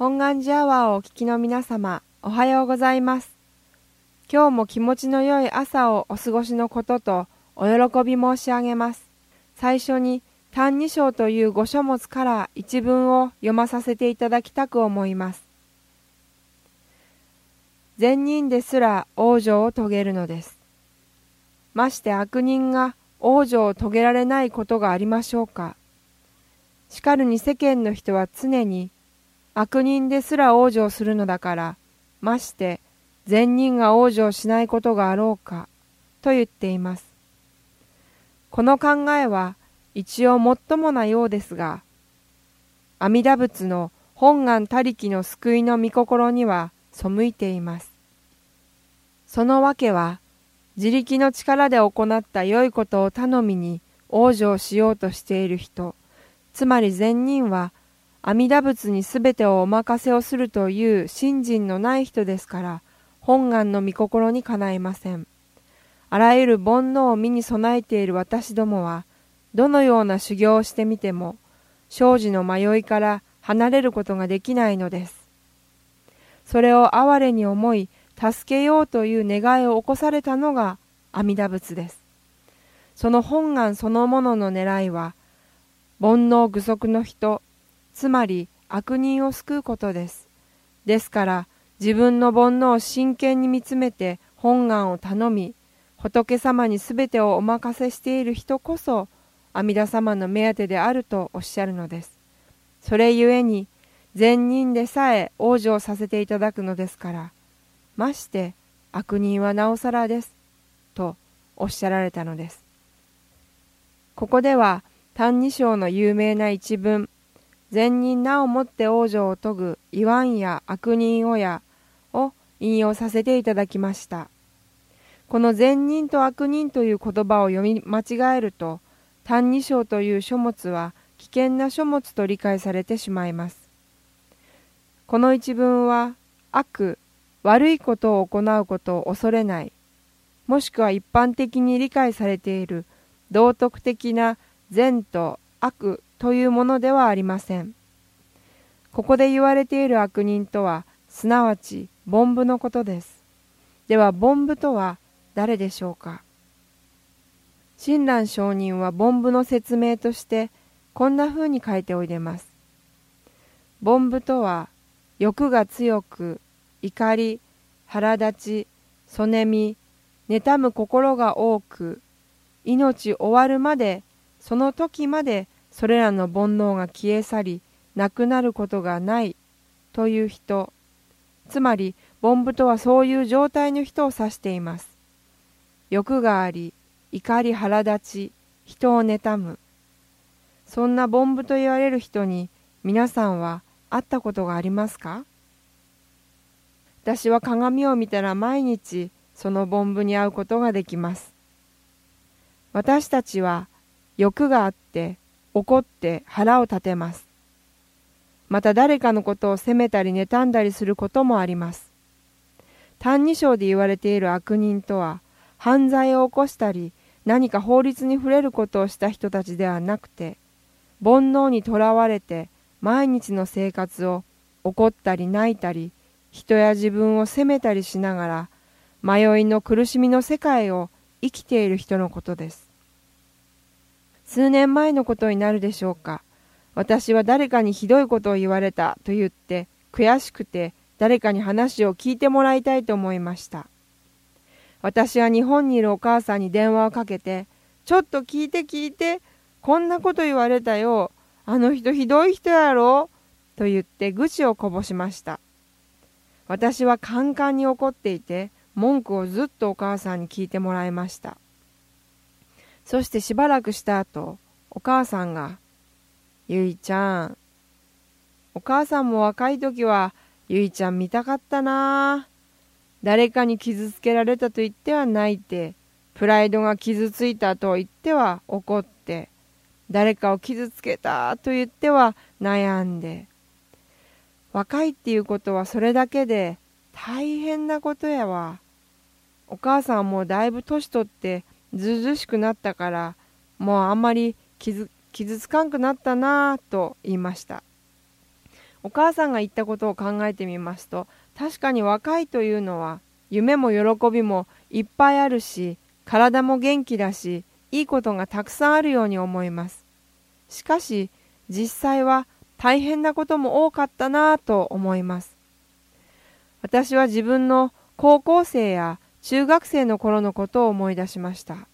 本願寺アワーをお聞きの皆様、おはようございます。今日も気持ちの良い朝をお過ごしのこととお喜び申し上げます。最初に、歎異抄という五書物から一文を読まさせていただきたく思います。善人ですら往生を遂げるのです。まして悪人が往生を遂げられないことがありましょうか。しかるに世間の人は常に悪人ですら往生するのだから、まして善人が往生しないことがあろうか、と言っています。この考えは一応もっともなようですが、阿弥陀仏の本願他力の救いの御心には背いています。そのわけは、自力の力で行った良いことを頼みに往生しようとしている人、つまり善人は阿弥陀仏にすべてをお任せをするという信心のない人ですから、本願の御心にかないません。あらゆる煩悩を身に備えている私どもは、どのような修行をしてみても、生じの迷いから離れることができないのです。それを哀れに思い、助けようという願いを起こされたのが阿弥陀仏です。その本願そのものの狙いは、煩悩具足の人、つまり悪人を救うことです。ですから自分の煩悩を真剣に見つめて本願を頼み、仏様にすべてをお任せしている人こそ阿弥陀様の目当てであるとおっしゃるのです。それゆえに善人でさえ往生させていただくのですから、まして悪人はなおさらです、とおっしゃられたのです。ここでは「歎異抄」の有名な一文善人なをもって往生を遂ぐ言わんや悪人をやを引用させていただきました。この善人と悪人という言葉を読み間違えると、歎異抄という書物は危険な書物と理解されてしまいます。この一文は悪、悪いことを行うことを恐れない、もしくは一般的に理解されている道徳的な善と悪というものではありません。ここで言われている悪人とは、すなわち、凡夫のことです。では、凡夫とは誰でしょうか？親鸞上人は凡夫の説明として、こんな風に書いておいでます。凡夫とは、欲が強く、怒り、腹立ち、そねみ、妬む心が多く、命終わるまで、その時までそれらの煩悩が消え去りなくなることがないという人。つまり凡夫とはそういう状態の人を指しています。欲があり怒り腹立ち人を妬む。そんな凡夫と言われる人に皆さんは会ったことがありますか？私は鏡を見たら毎日その凡夫に会うことができます。私たちは欲があって怒って腹を立てます。また誰かのことを責めたり妬んだりすることもあります。歎異抄で言われている悪人とは、犯罪を起こしたり、何か法律に触れることをした人たちではなくて、煩悩にとらわれて毎日の生活を怒ったり泣いたり、人や自分を責めたりしながら、迷いの苦しみの世界を生きている人のことです。数年前のことになるでしょうか。私は誰かにひどいことを言われたと言って悔しくて誰かに話を聞いてもらいたいと思いました。私は日本にいるお母さんに電話をかけて、ちょっと聞いて聞いて、こんなこと言われたよ。あの人ひどい人やろと言って愚痴をこぼしました。私はカンカンに怒っていて、文句をずっとお母さんに聞いてもらいました。そしてしばらくした後、お母さんが、ゆいちゃん、お母さんも若い時は、ゆいちゃん見たかったな。誰かに傷つけられたと言っては泣いて、プライドが傷ついたと言っては怒って、誰かを傷つけたと言っては悩んで、若いっていうことはそれだけで大変なことやわ。お母さんもだいぶ年取ってずうずしくなったからもうあんまり傷つかんくなったなぁと言いました。お母さんが言ったことを考えてみますと確かに若いというのは夢も喜びもいっぱいあるし体も元気だしいいことがたくさんあるように思います。しかし実際は大変なことも多かったなぁと思います。私は自分の高校生や中学生の頃のことを思い出しました。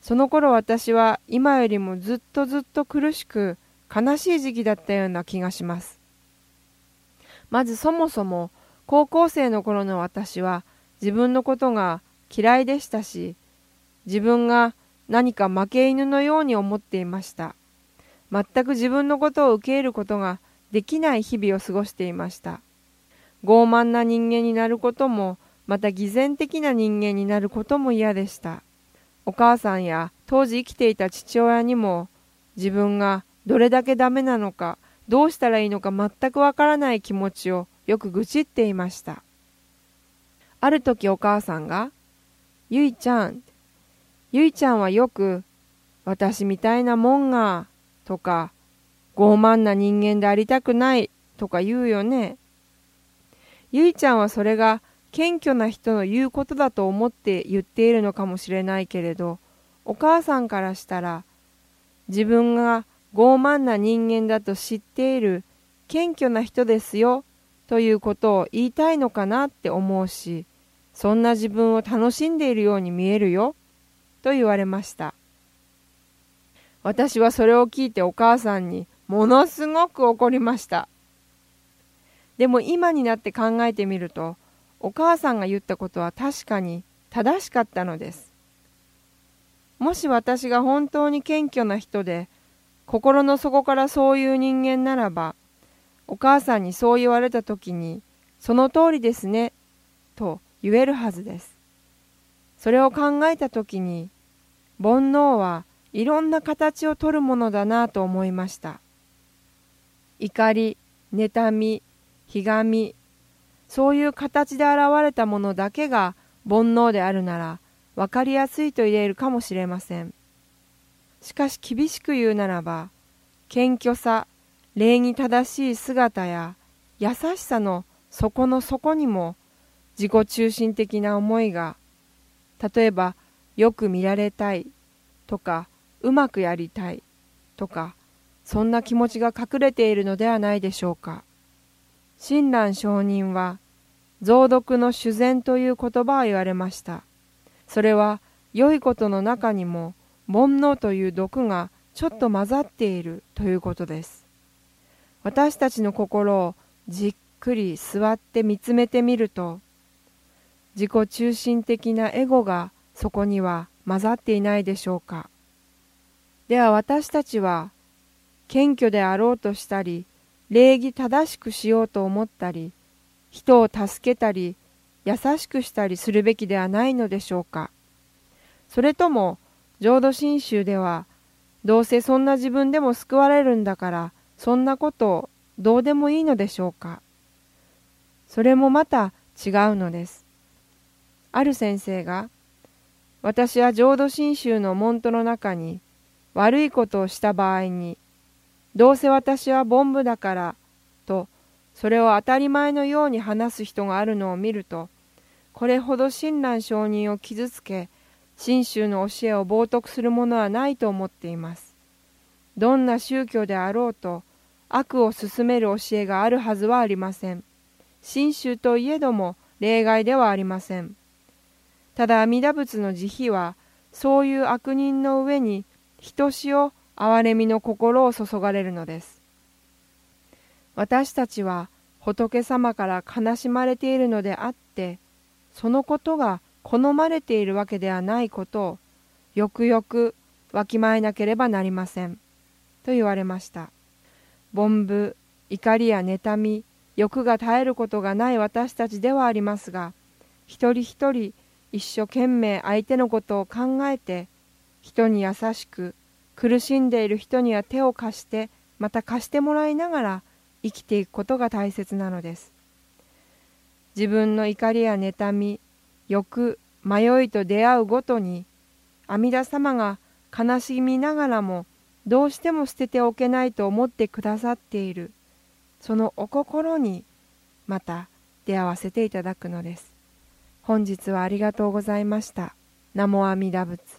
その頃私は今よりもずっとずっと苦しく悲しい時期だったような気がします。まずそもそも高校生の頃の私は自分のことが嫌いでしたし自分が何か負け犬のように思っていました。全く自分のことを受け入れることができない日々を過ごしていました。傲慢な人間になることもまた偽善的な人間になることも嫌でした。お母さんや当時生きていた父親にも自分がどれだけダメなのかどうしたらいいのか全くわからない気持ちをよく愚痴っていました。ある時お母さんが「ゆいちゃん」ゆいちゃんはよく「私みたいなもんが」とか「傲慢な人間でありたくない」とか言うよね。ゆいちゃんはそれが謙虚な人の言うことだと思って言っているのかもしれないけれどお母さんからしたら自分が傲慢な人間だと知っている謙虚な人ですよということを言いたいのかなって思うしそんな自分を楽しんでいるように見えるよと言われました。私はそれを聞いてお母さんにものすごく怒りました。でも今になって考えてみるとお母さんが言ったことは確かに正しかったのです。もし私が本当に謙虚な人で心の底からそういう人間ならばお母さんにそう言われた時にその通りですねと言えるはずです。それを考えた時に煩悩はいろんな形をとるものだなと思いました。怒り妬みひがみそういう形で現れたものだけが煩悩であるなら分かりやすいと言えるかもしれません。しかし厳しく言うならば謙虚さ礼儀正しい姿や優しさの底の底にも自己中心的な思いが例えばよく見られたいとかうまくやりたいとかそんな気持ちが隠れているのではないでしょうか。親鸞上人は増毒の修善という言葉を言われました。それは良いことの中にも煩悩という毒がちょっと混ざっているということです。私たちの心をじっくり座って見つめてみると自己中心的なエゴがそこには混ざっていないでしょうか。では私たちは謙虚であろうとしたり礼儀正しくしようと思ったり人を助けたり優しくしたりするべきではないのでしょうか。それとも浄土真宗ではどうせそんな自分でも救われるんだからそんなことをどうでもいいのでしょうか。それもまた違うのです。ある先生が私は浄土真宗の門徒の中に悪いことをした場合にどうせ私はボンブだからとそれを当たり前のように話す人があるのを見るとこれほど親鸞上人を傷つけ信州の教えを冒涜するものはないと思っています。どんな宗教であろうと悪を進める教えがあるはずはありません。信州といえども例外ではありません。ただ阿弥陀仏の慈悲はそういう悪人の上にひとしお憐れみの心を注がれるのです。私たちは仏様から悲しまれているのであってそのことが好まれているわけではないことをよくよくわきまえなければなりません。と言われました。凡夫怒りや妬み欲が絶えることがない私たちではありますが一人一人一生懸命相手のことを考えて人に優しく苦しんでいる人には手を貸してまた貸してもらいながら生きていくことが大切なのです自分の怒りや妬み欲迷いと出会うごとに阿弥陀様が悲しみながらもどうしても捨てておけないと思ってくださっているそのお心にまた出会わせていただくのです。本日はありがとうございました。ナモアミダ仏。